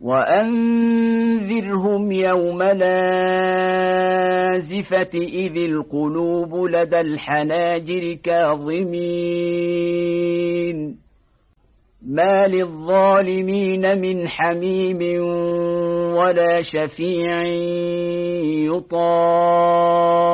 وأنذرهم يوم لازفة إذ القلوب لدى الحناجر كاظمين ما للظالمين من حميم ولا شفيع يطاع